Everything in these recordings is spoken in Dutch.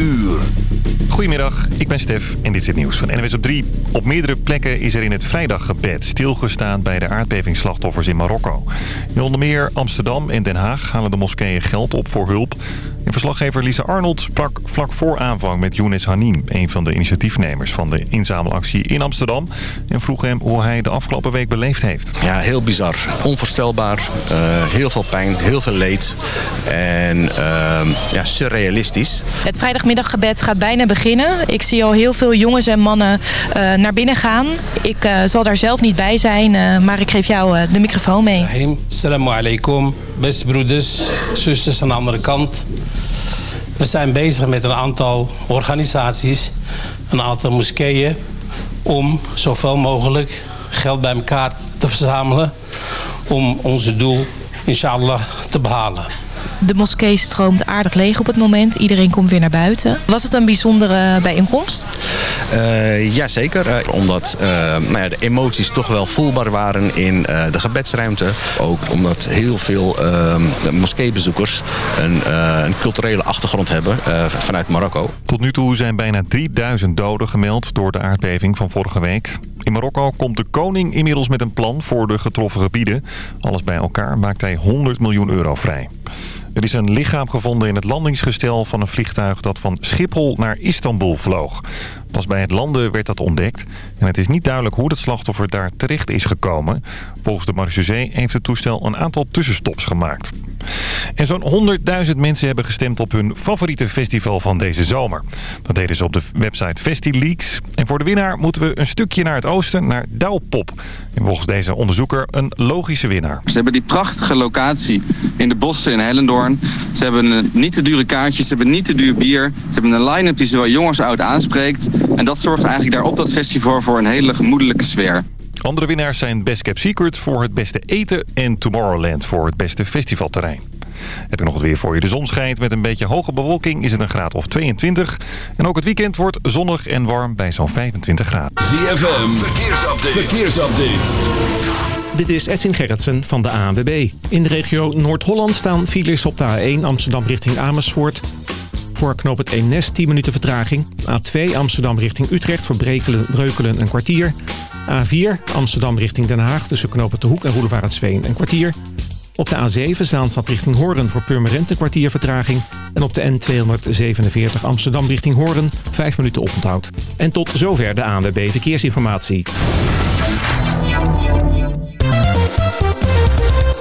uur. Goedemiddag, ik ben Stef en dit is het nieuws van NWS op 3. Op meerdere plekken is er in het vrijdaggebed stilgestaan bij de aardbevingsslachtoffers in Marokko. In onder meer Amsterdam en Den Haag halen de moskeeën geld op voor hulp. En verslaggever Lisa Arnold sprak vlak voor aanvang met Younes Hanim... een van de initiatiefnemers van de inzamelactie in Amsterdam... en vroeg hem hoe hij de afgelopen week beleefd heeft. Ja, heel bizar. Onvoorstelbaar. Uh, heel veel pijn, heel veel leed. En uh, ja, surrealistisch. Het vrijdagmiddaggebed gaat bijna beginnen. Ik zie al heel veel jongens en mannen uh, naar binnen gaan. Ik uh, zal daar zelf niet bij zijn, maar ik geef jou de microfoon mee. Assalamu alaikum, beste broeders, zusters aan de andere kant. We zijn bezig met een aantal organisaties, een aantal moskeeën... om zoveel mogelijk geld bij elkaar te verzamelen... om onze doel, inshallah, te behalen. De moskee stroomt aardig leeg op het moment. Iedereen komt weer naar buiten. Was het een bijzondere bijeenkomst? Uh, Jazeker, uh, omdat uh, nou ja, de emoties toch wel voelbaar waren in de gebedsruimte. Ook omdat heel veel moskeebezoekers een, een, culturele achtergrond hebben vanuit Marokko. Tot nu toe zijn bijna 3000 doden gemeld door de aardbeving van vorige week. In Marokko komt de koning inmiddels met een plan voor de getroffen gebieden. Alles bij elkaar maakt hij 100 miljoen euro vrij. Er is een lichaam gevonden in het landingsgestel van een vliegtuig dat van Schiphol naar Istanbul vloog. Pas bij het landen werd dat ontdekt. En het is niet duidelijk hoe het slachtoffer daar terecht is gekomen. Volgens de marechaussee heeft het toestel een aantal tussenstops gemaakt. En zo'n 100.000 mensen hebben gestemd op hun favoriete festival van deze zomer. Dat deden ze op de website FestiLeaks. En voor de winnaar moeten we een stukje naar het oosten, naar Douwpop. En volgens deze onderzoeker een logische winnaar. Ze hebben die prachtige locatie in de bossen in Hellendoorn. Ze hebben niet te dure kaartjes, ze hebben niet te duur bier. Ze hebben een line-up die zowel jong als oud aanspreekt. En dat zorgt eigenlijk daar op dat festival voor een hele gemoedelijke sfeer. Andere winnaars zijn Best Kept Secret voor het beste eten... en Tomorrowland voor het beste festivalterrein. Heb je nog het weer voor je. De zon schijnt met een beetje hoge bewolking is het een graad of 22. En ook het weekend wordt zonnig en warm bij zo'n 25 graden. ZFM, verkeersupdate. verkeersupdate. Dit is Edwin Gerritsen van de ANWB. In de regio Noord-Holland staan files op de A1 Amsterdam richting Amersfoort. Voor knoop het Eemnes 10 minuten vertraging. A2 Amsterdam richting Utrecht voor Breukelen, Breukelen een kwartier. A4 Amsterdam richting Den Haag tussen knoop De Hoek en Roelevarensveen een kwartier. Op de A7 Zaanstad richting Hoorn voor Purmerend een kwartier vertraging. En op de N247 Amsterdam richting Hoorn 5 minuten oponthoud. En tot zover de ANWB Verkeersinformatie.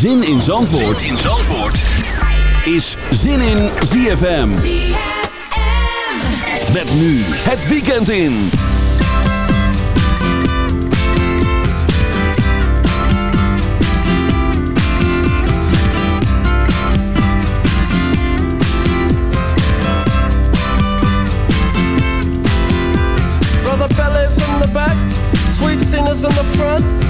Zin in Zandvoort, zin in Zandvoort. is Zin in ZFM. ZFM. Met nu het weekend in. in the front,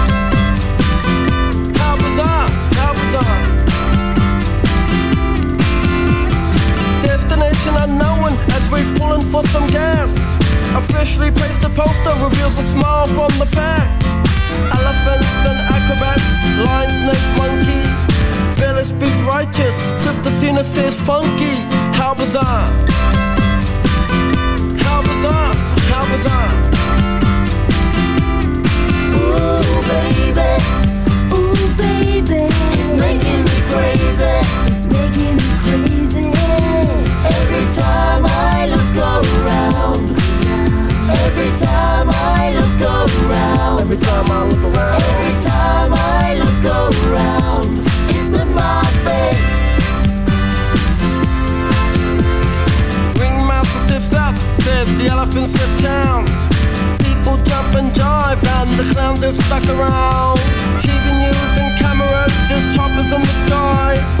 Destination unknown as we're pulling for some gas. Officially placed a poster reveals a smile from the pack. Elephants and acrobats, lion, snakes, monkey. Billy speaks righteous, Sister Cena says funky. How bizarre! How bizarre! How bizarre! Ooh, baby. Ooh, baby. It's making me crazy. It's making me crazy every time I look around, every time I look around, every time I look around, it's in my face. Stiffs up, says the. People jump and and the clowns are stuck around. TV news and cameras, there's choppers in the sky.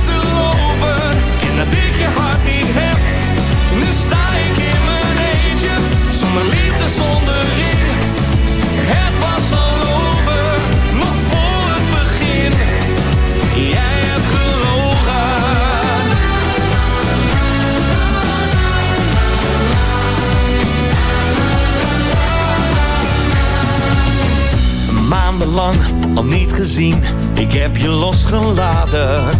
ik je hart niet heb. Nu sta ik in mijn eentje, zonder liefde, zonder. Het was al over, nog voor het begin. Jij hebt gelogen. Maandenlang al niet gezien, ik heb je losgelaten.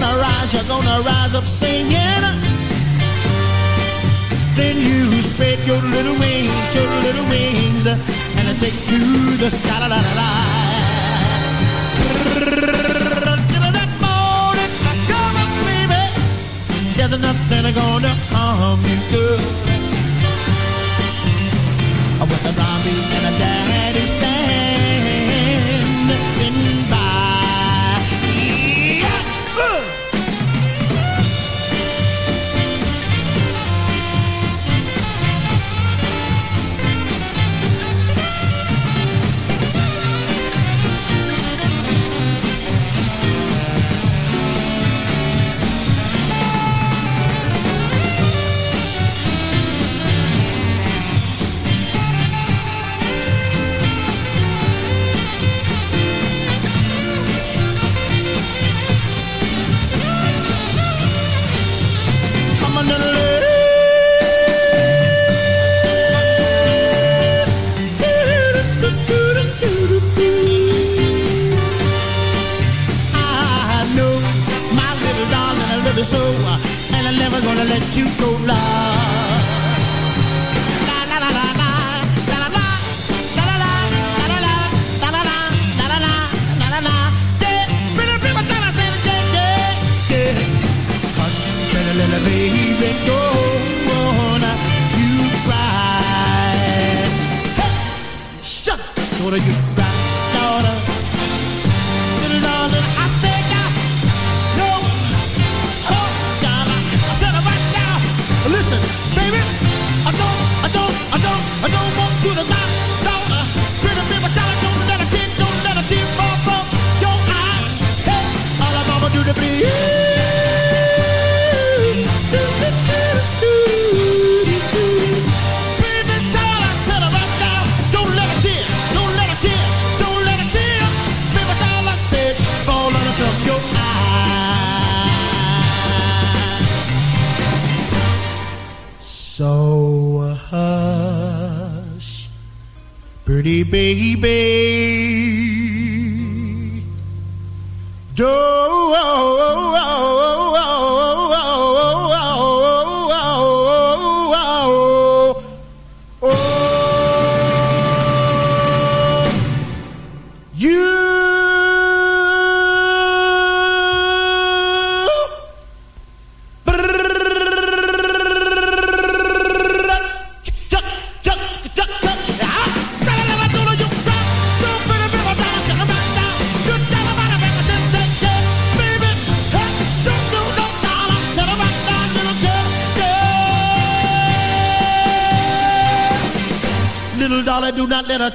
gonna rise, you're gonna rise up singing. Then you spread your little wings, your little wings, and I take to the sky. La, la, la, la. There's nothing gonna harm you, girl. With the mommy and the daddy standing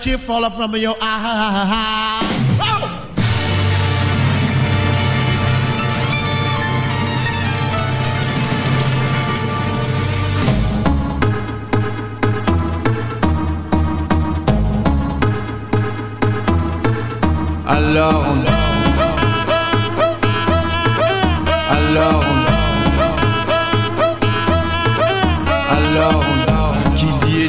tear fall from your eye. Oh! Alors on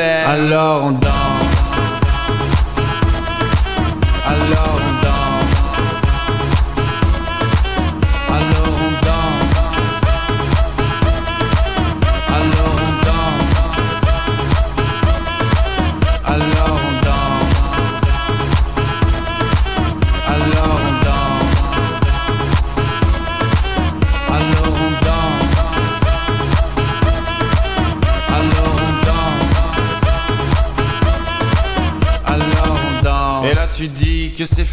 Alors on danse.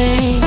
me.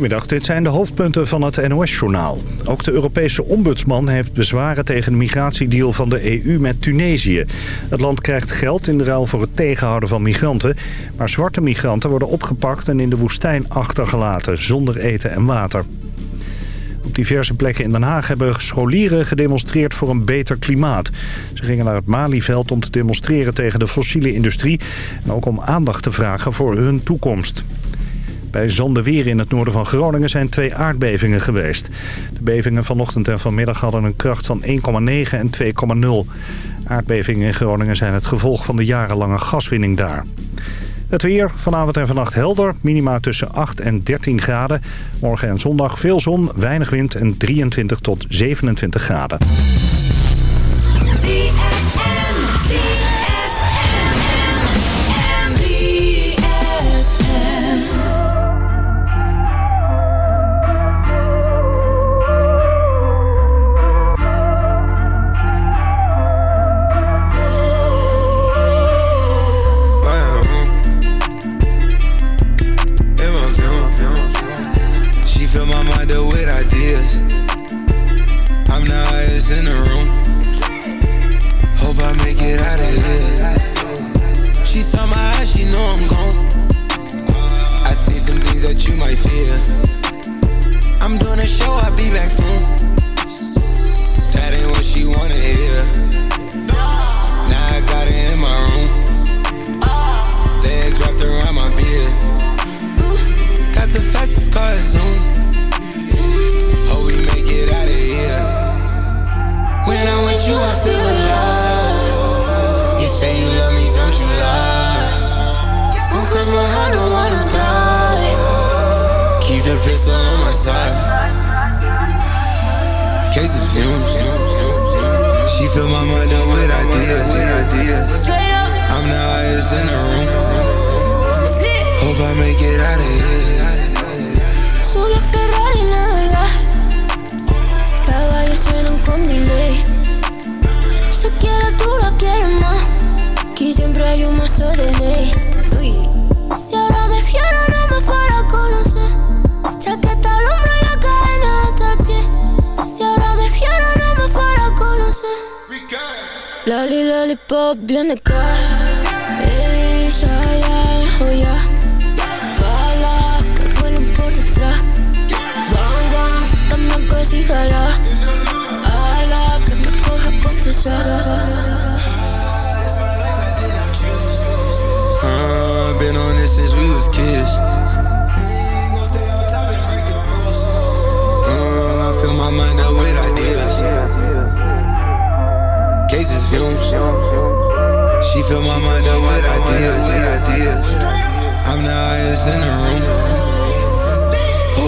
Goedemiddag, dit zijn de hoofdpunten van het NOS-journaal. Ook de Europese ombudsman heeft bezwaren tegen de migratiedeal van de EU met Tunesië. Het land krijgt geld in de ruil voor het tegenhouden van migranten... maar zwarte migranten worden opgepakt en in de woestijn achtergelaten, zonder eten en water. Op diverse plekken in Den Haag hebben scholieren gedemonstreerd voor een beter klimaat. Ze gingen naar het Malieveld om te demonstreren tegen de fossiele industrie... en ook om aandacht te vragen voor hun toekomst. Bij Zandeweer in het noorden van Groningen zijn twee aardbevingen geweest. De bevingen vanochtend en vanmiddag hadden een kracht van 1,9 en 2,0. Aardbevingen in Groningen zijn het gevolg van de jarenlange gaswinning daar. Het weer, vanavond en vannacht helder. Minima tussen 8 en 13 graden. Morgen en zondag veel zon, weinig wind en 23 tot 27 graden. Mazo de ley. Uy. Si ahora me fiero no me fuera a conocer. Chaqueta al hombro y la cadena hasta el pie. Si ahora me fiero no me fuera a conocer. Lali, lollipop, bien de casa Ey, ya, ya, oh ya que vuelen por detrás. Bang, bang, dame que sí jala Ala, que me coja confesar since we was kids. Uh, I fill my mind up with ideas. Cases fumes. She fill my mind up with ideas. I'm the highest in the room.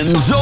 And zo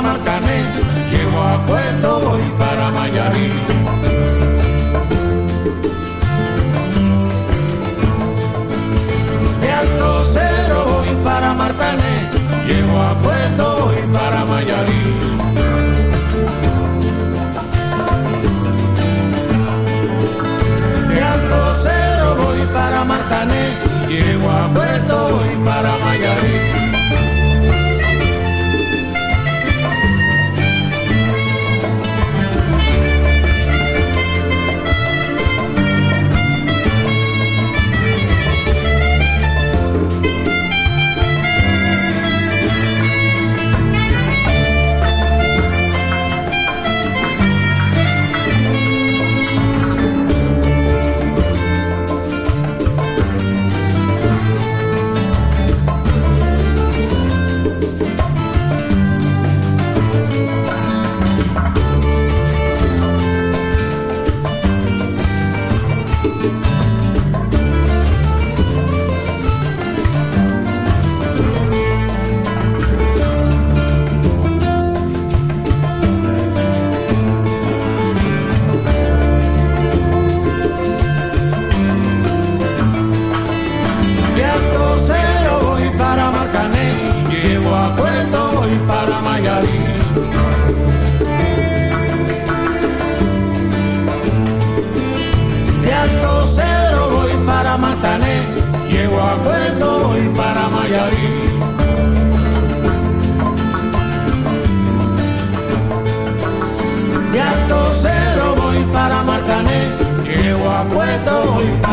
a Marcané, llego a Puerto, voy para Mayarí. De Alto Cedro voy para Martané, llego a Puerto, voy para Mayarí. Cero voy para Martané, llego a Puerto, voy para Mayarí. acuerdo.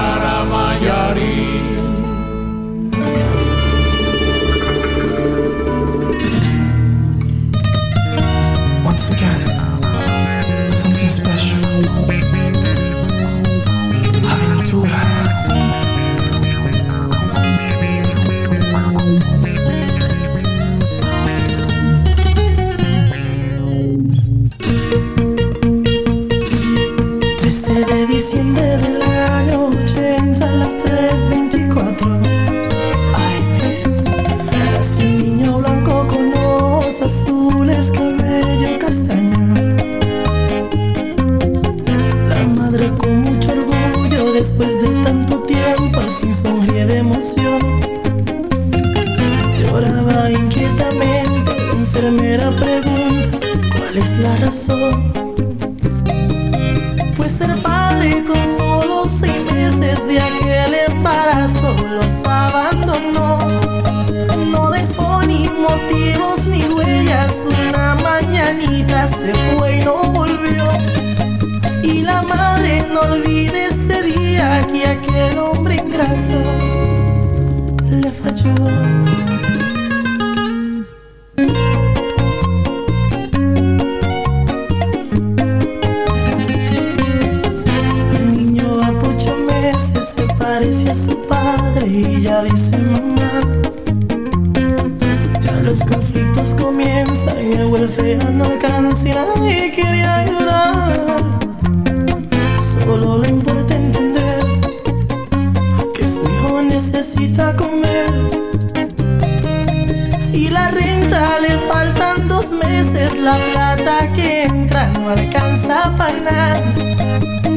los meses la plata que entra no alcanza para nada.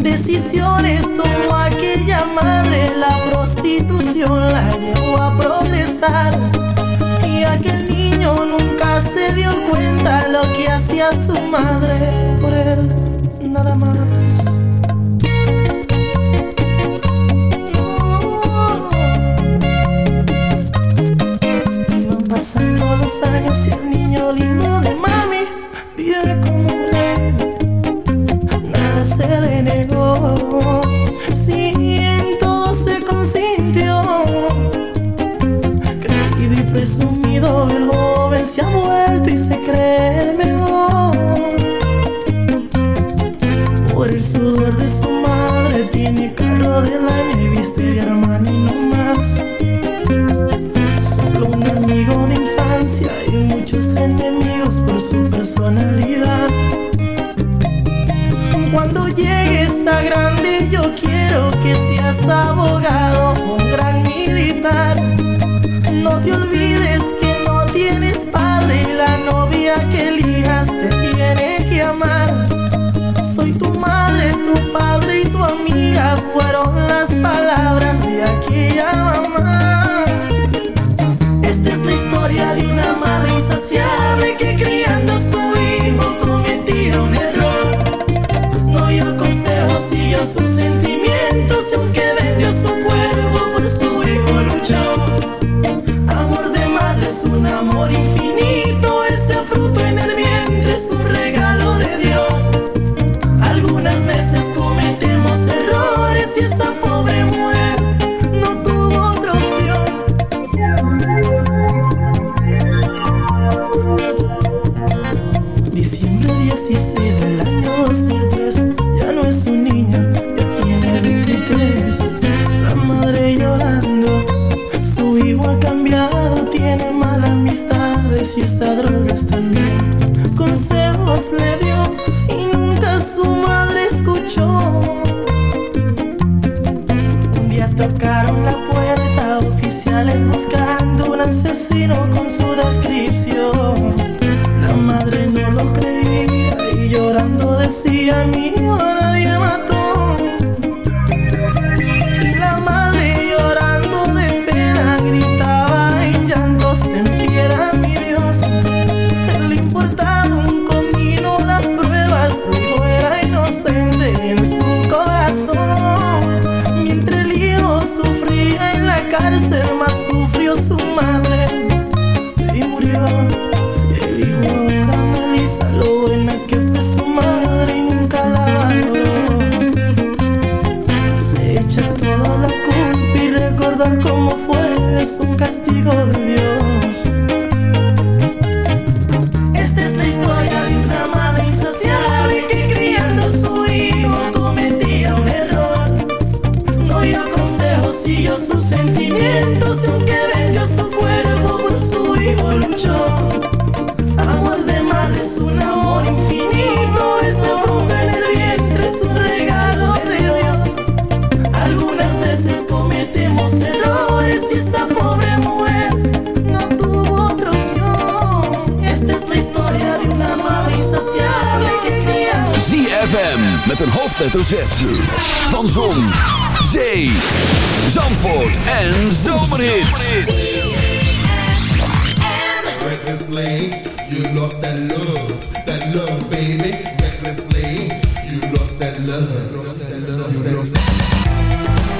Decisiones tomó aquella madre, la prostitución la llevó a progresar. Y aquel niño nunca se dio cuenta lo que hacía su madre por él, nada más. años y el niño lindo de mami vive como rey. Nada se le negó, si en todo se consintió. Creído y presumido, el joven se ha vuelto y se cree el mejor. Por el sudor de su madre tiene carro de la y viste de hermano y no más. Cuando llegues a grande yo quiero que seas abogado, un gran militar. No te olvides que no tienes padre y la novia que elijas te tiene que amar. Soy tu madre, tu padre y tu amiga fueron las palabras de aquella mamá. met een hoofdletter Z. Van Zon, Zee, Zandvoort en Zomerhits. Recklessly, you lost that love, that love baby. Recklessly, you lost that love. You lost that love.